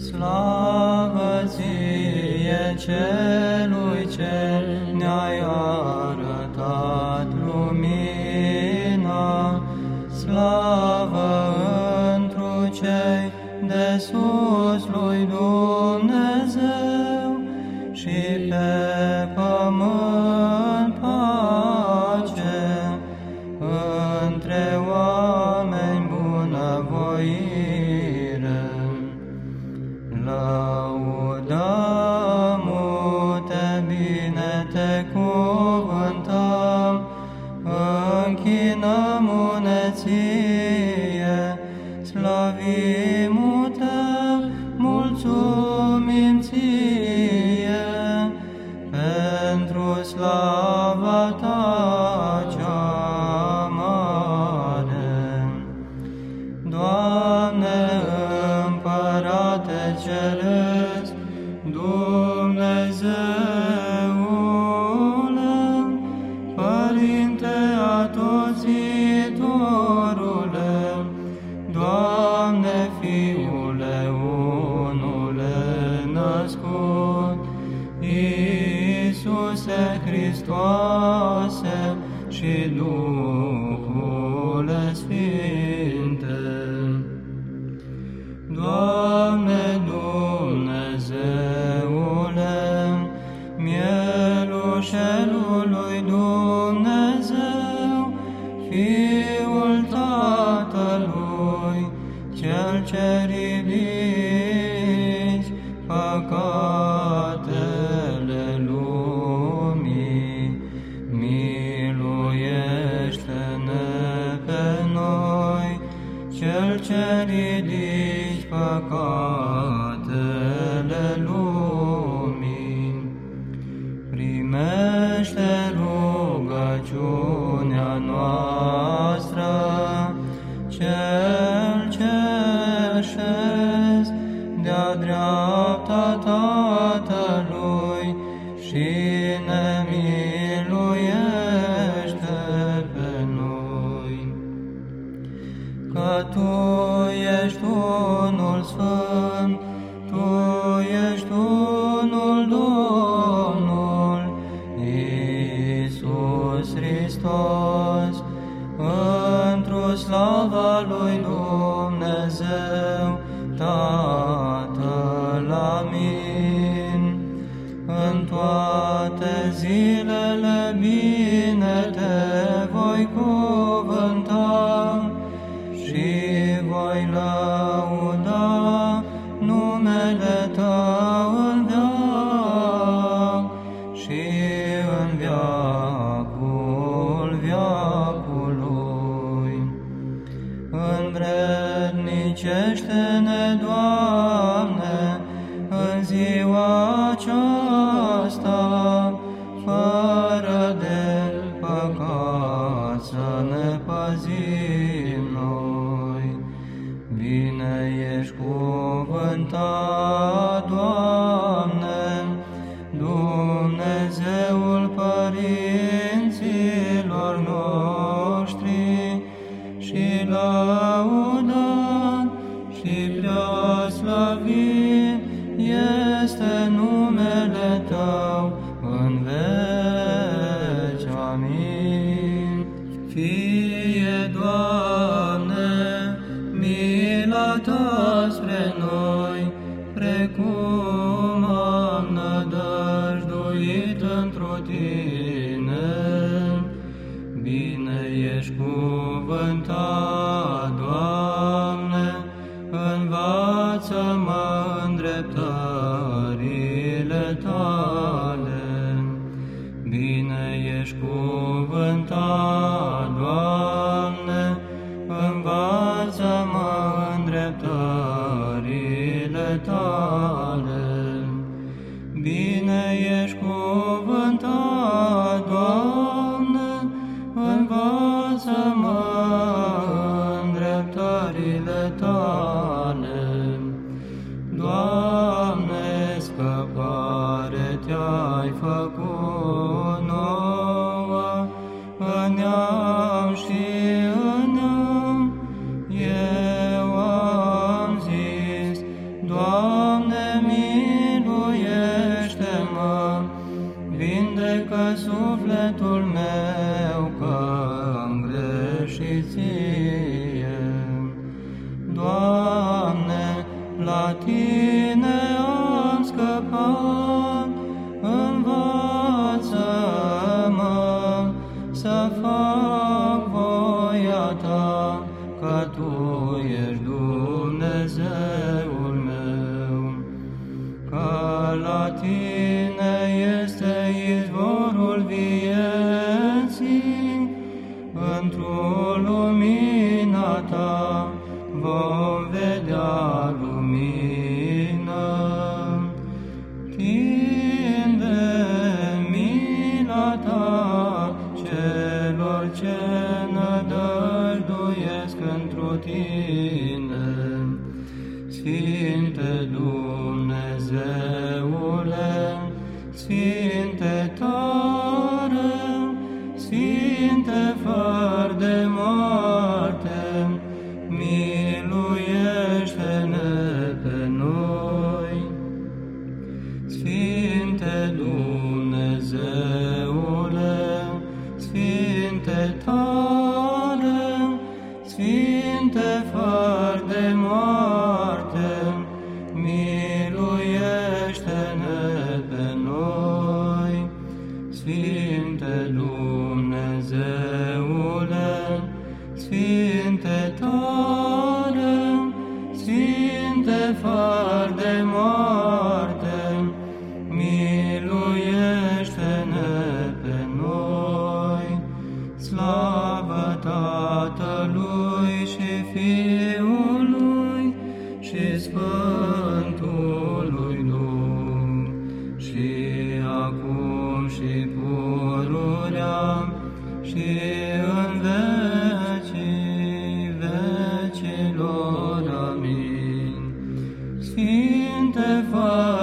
Slavă ție celui ce ne-ai arătat lumina, slavă întru cei de sus lui Dumnezeu și pe pământ Ceresc, Dumnezeule, Părinte Atoțitorule, Doamne, Fiule unule născut, Iisuse Hristoase și Duhule Father. Și toate zilele bine te voi cuvânta și voi lăuda numele Tău în veac și în veacul fără de păcat să ne veci. Amin. Învață-mă îndreptările Tale. Doamne, scăpare Te-ai făcut nouă, în neam și ție. Doamne, la Tine am scăpat, învață-mă să fac voia Ta, că Tu ești Dumnezeul meu, că la Tine ta vom vedea lumină. Tinde mila ta celor ce nădăjduiesc într-o tine. Sfinte Dumnezeule, Sfinte miluiește-ne pe noi. Sfinte Dumnezeule, Sfinte tare, Sfinte fără de moarte, Sfântului Duh, și acum și pururea și în vecii vecilor. Amin. Sfinte fără